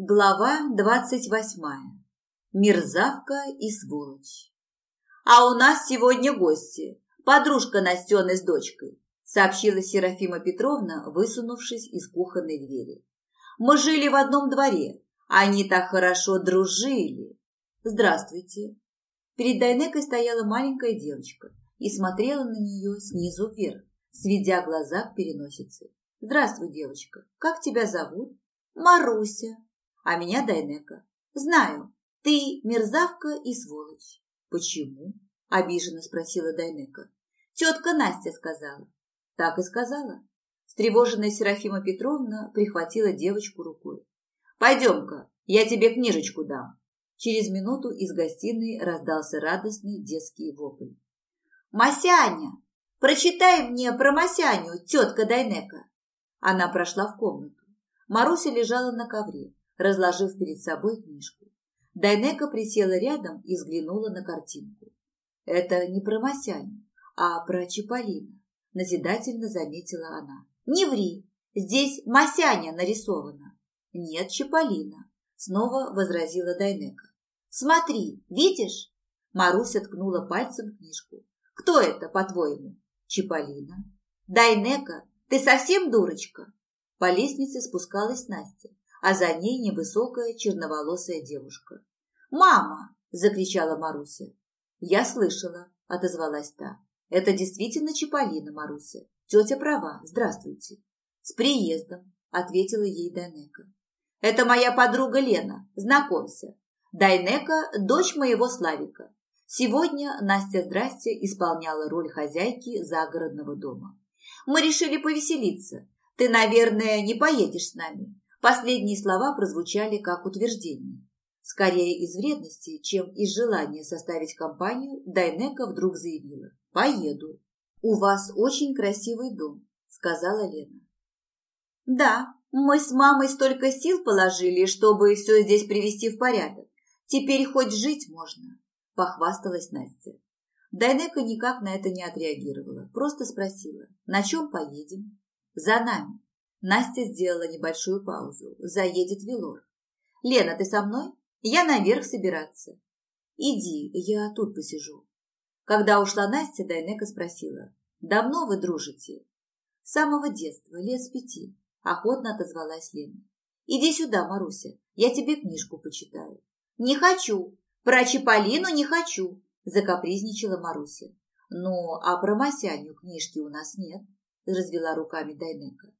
Глава двадцать восьмая. Мерзавка и сволочь. «А у нас сегодня гости. Подружка Настены с дочкой», сообщила Серафима Петровна, высунувшись из кухонной двери. «Мы жили в одном дворе. Они так хорошо дружили». «Здравствуйте». Перед Дайнекой стояла маленькая девочка и смотрела на нее снизу вверх, сведя глаза к переносице. «Здравствуй, девочка. Как тебя зовут?» «Маруся», а меня Дайнека. Знаю, ты мерзавка и сволочь. Почему? Обиженно спросила Дайнека. Тетка Настя сказала. Так и сказала. Встревоженная Серафима Петровна прихватила девочку рукой. «Пойдем-ка, я тебе книжечку дам». Через минуту из гостиной раздался радостный детский вопль. «Масяня! Прочитай мне про Масяню, тетка Дайнека!» Она прошла в комнату. Маруся лежала на ковре, разложив перед собой книжку. Дайнека присела рядом и взглянула на картинку. «Это не про Масяню, а про Чиполлино», – назидательно заметила она. «Не ври, здесь Масяня нарисована». «Нет, Чиполлино», – снова возразила Дайнека. «Смотри, видишь?» Маруся ткнула пальцем в книжку. «Кто это, по-твоему?» «Чиполлино». «Дайнека, ты совсем дурочка?» По лестнице спускалась Настя а за ней невысокая черноволосая девушка. «Мама!» – закричала Маруся. «Я слышала», – отозвалась та. «Это действительно Чиполлино, Маруся. Тетя права. Здравствуйте». «С приездом», – ответила ей Дайнека. «Это моя подруга Лена. Знакомься. Дайнека – дочь моего Славика. Сегодня Настя Здрасте исполняла роль хозяйки загородного дома. Мы решили повеселиться. Ты, наверное, не поедешь с нами. Последние слова прозвучали как утверждение. Скорее из вредности, чем из желания составить компанию, Дайнека вдруг заявила «Поеду». «У вас очень красивый дом», – сказала Лена. «Да, мы с мамой столько сил положили, чтобы все здесь привести в порядок. Теперь хоть жить можно», – похвасталась Настя. Дайнека никак на это не отреагировала, просто спросила «На чем поедем?» «За нами», Настя сделала небольшую паузу. Заедет Велор. «Лена, ты со мной? Я наверх собираться». «Иди, я тут посижу». Когда ушла Настя, Дайнека спросила. «Давно вы дружите?» «С самого детства, лет с пяти», – охотно отозвалась Лена. «Иди сюда, Маруся, я тебе книжку почитаю». «Не хочу. Про Чиполлину не хочу», – закапризничала Маруся. «Ну, а про Масяню книжки у нас нет», – развела руками Дайнека.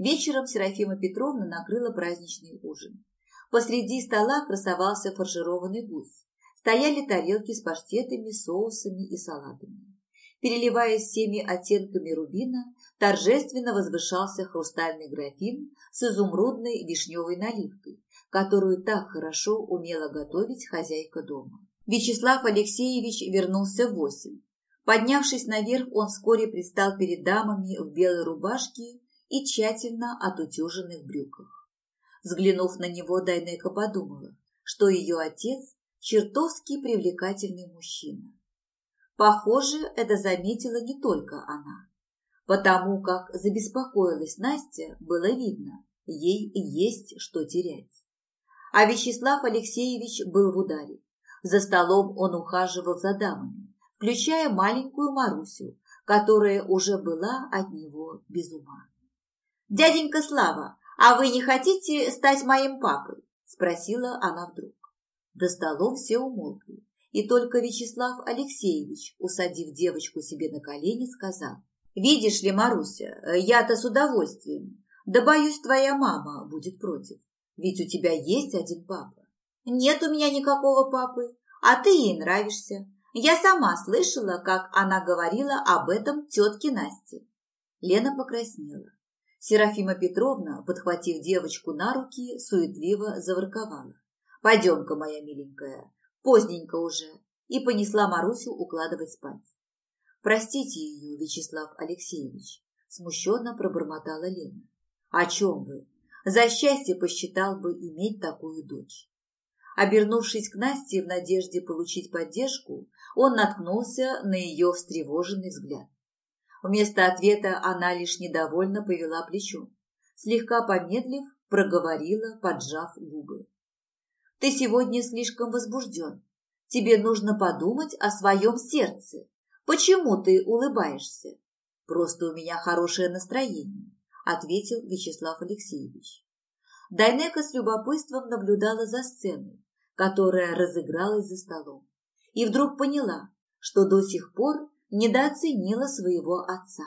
Вечером Серафима Петровна накрыла праздничный ужин. Посреди стола красовался фаршированный гусь. Стояли тарелки с паштетами, соусами и салатами. Переливаясь всеми оттенками рубина, торжественно возвышался хрустальный графин с изумрудной вишневой наливкой, которую так хорошо умела готовить хозяйка дома. Вячеслав Алексеевич вернулся в восемь. Поднявшись наверх, он вскоре предстал перед дамами в белой рубашке и тщательно отутюженных брюках. Взглянув на него, Дайнека подумала, что ее отец – чертовски привлекательный мужчина. Похоже, это заметила не только она. Потому как забеспокоилась Настя, было видно, ей есть что терять. А Вячеслав Алексеевич был в ударе. За столом он ухаживал за дамами, включая маленькую Марусю, которая уже была от него без ума. «Дяденька Слава, а вы не хотите стать моим папой?» – спросила она вдруг. До столом все умолкли, и только Вячеслав Алексеевич, усадив девочку себе на колени, сказал, «Видишь ли, Маруся, я-то с удовольствием, да боюсь, твоя мама будет против, ведь у тебя есть один папа». «Нет у меня никакого папы, а ты ей нравишься. Я сама слышала, как она говорила об этом тетке Насте». Лена покраснела. Серафима Петровна, подхватив девочку на руки, суетливо заворковала. «Пойдем-ка, моя миленькая, поздненько уже», и понесла Марусю укладывать спать. «Простите ее, Вячеслав Алексеевич», – смущенно пробормотала Лена. «О чем вы? За счастье посчитал бы иметь такую дочь». Обернувшись к Насте в надежде получить поддержку, он наткнулся на ее встревоженный взгляд. Вместо ответа она лишь недовольно повела плечом. Слегка помедлив, проговорила, поджав губы. Ты сегодня слишком возбужден. Тебе нужно подумать о своем сердце. Почему ты улыбаешься? Просто у меня хорошее настроение, ответил Вячеслав Алексеевич. Дайнека с любопытством наблюдала за сценой, которая разыгралась за столом, и вдруг поняла, что до сих пор недооценила своего отца.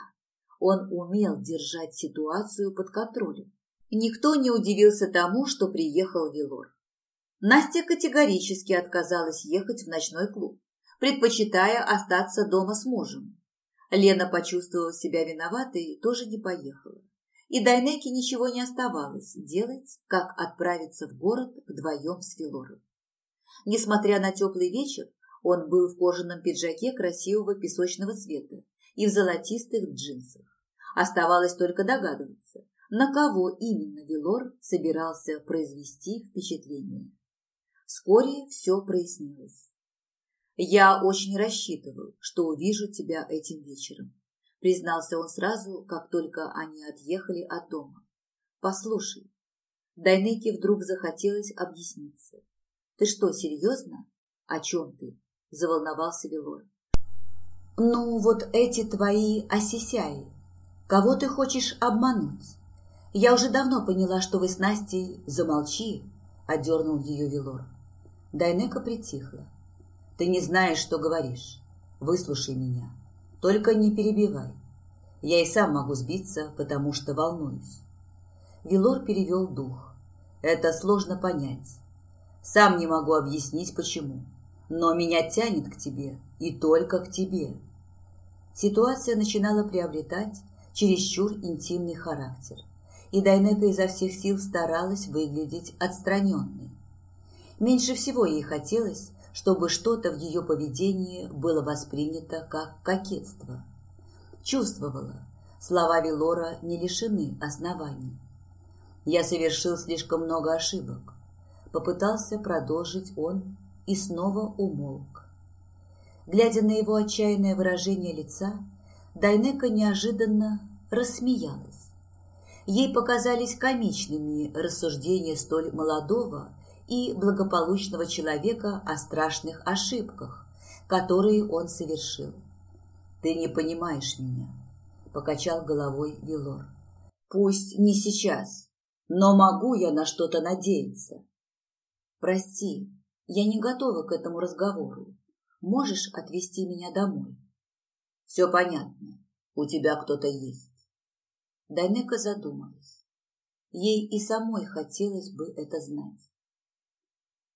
Он умел держать ситуацию под контролем. Никто не удивился тому, что приехал Вилор. Настя категорически отказалась ехать в ночной клуб, предпочитая остаться дома с мужем. Лена, почувствовала себя виноватой, тоже не поехала. И Дайнеке ничего не оставалось делать, как отправиться в город вдвоем с Филором. Несмотря на теплый вечер, он был в кожаном пиджаке красивого песочного цвета и в золотистых джинсах. Оставалось только догадываться, на кого именно Вилор собирался произвести впечатление. Вскоре все прояснилось. «Я очень рассчитывал, что увижу тебя этим вечером», признался он сразу, как только они отъехали от дома. «Послушай». Дайнеке вдруг захотелось объясниться. «Ты что, серьезно? О чем ты?» – заволновался Велор. «Ну, вот эти твои осисяи. Кого ты хочешь обмануть? Я уже давно поняла, что вы с Настей... Замолчи!» – одернул ее Велор. Дайнека притихла. «Ты не знаешь, что говоришь. Выслушай меня. Только не перебивай. Я и сам могу сбиться, потому что волнуюсь». Вилор перевел дух. «Это сложно понять. Сам не могу объяснить, почему. Но меня тянет к тебе, и только к тебе». Ситуация начинала приобретать чересчур интимный характер, и Дайнека изо всех сил старалась выглядеть отстраненной. Меньше всего ей хотелось, чтобы что-то в ее поведении было воспринято как кокетство. Чувствовала, слова Вилора не лишены оснований. Я совершил слишком много ошибок. Попытался продолжить он и снова умолк. Глядя на его отчаянное выражение лица, Дайнека неожиданно рассмеялась. Ей показались комичными рассуждения столь молодого и благополучного человека о страшных ошибках, которые он совершил. «Ты не понимаешь меня», – покачал головой Вилор. «Пусть не сейчас, но могу я на что-то надеяться». «Прости, я не готова к этому разговору. Можешь отвезти меня домой?» «Все понятно. У тебя кто-то есть». Дайнека задумалась. Ей и самой хотелось бы это знать.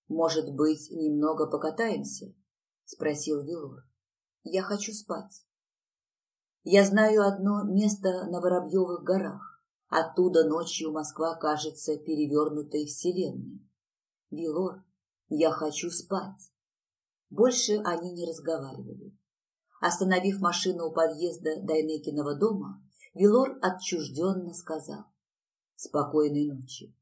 «Может быть, немного покатаемся?» – спросил Вилор. «Я хочу спать». «Я знаю одно место на Воробьевых горах. Оттуда ночью Москва кажется перевернутой вселенной. Вилор, я хочу спать». Больше они не разговаривали. Остановив машину у подъезда Дайнекиного дома, Вилор отчужденно сказал «Спокойной ночи».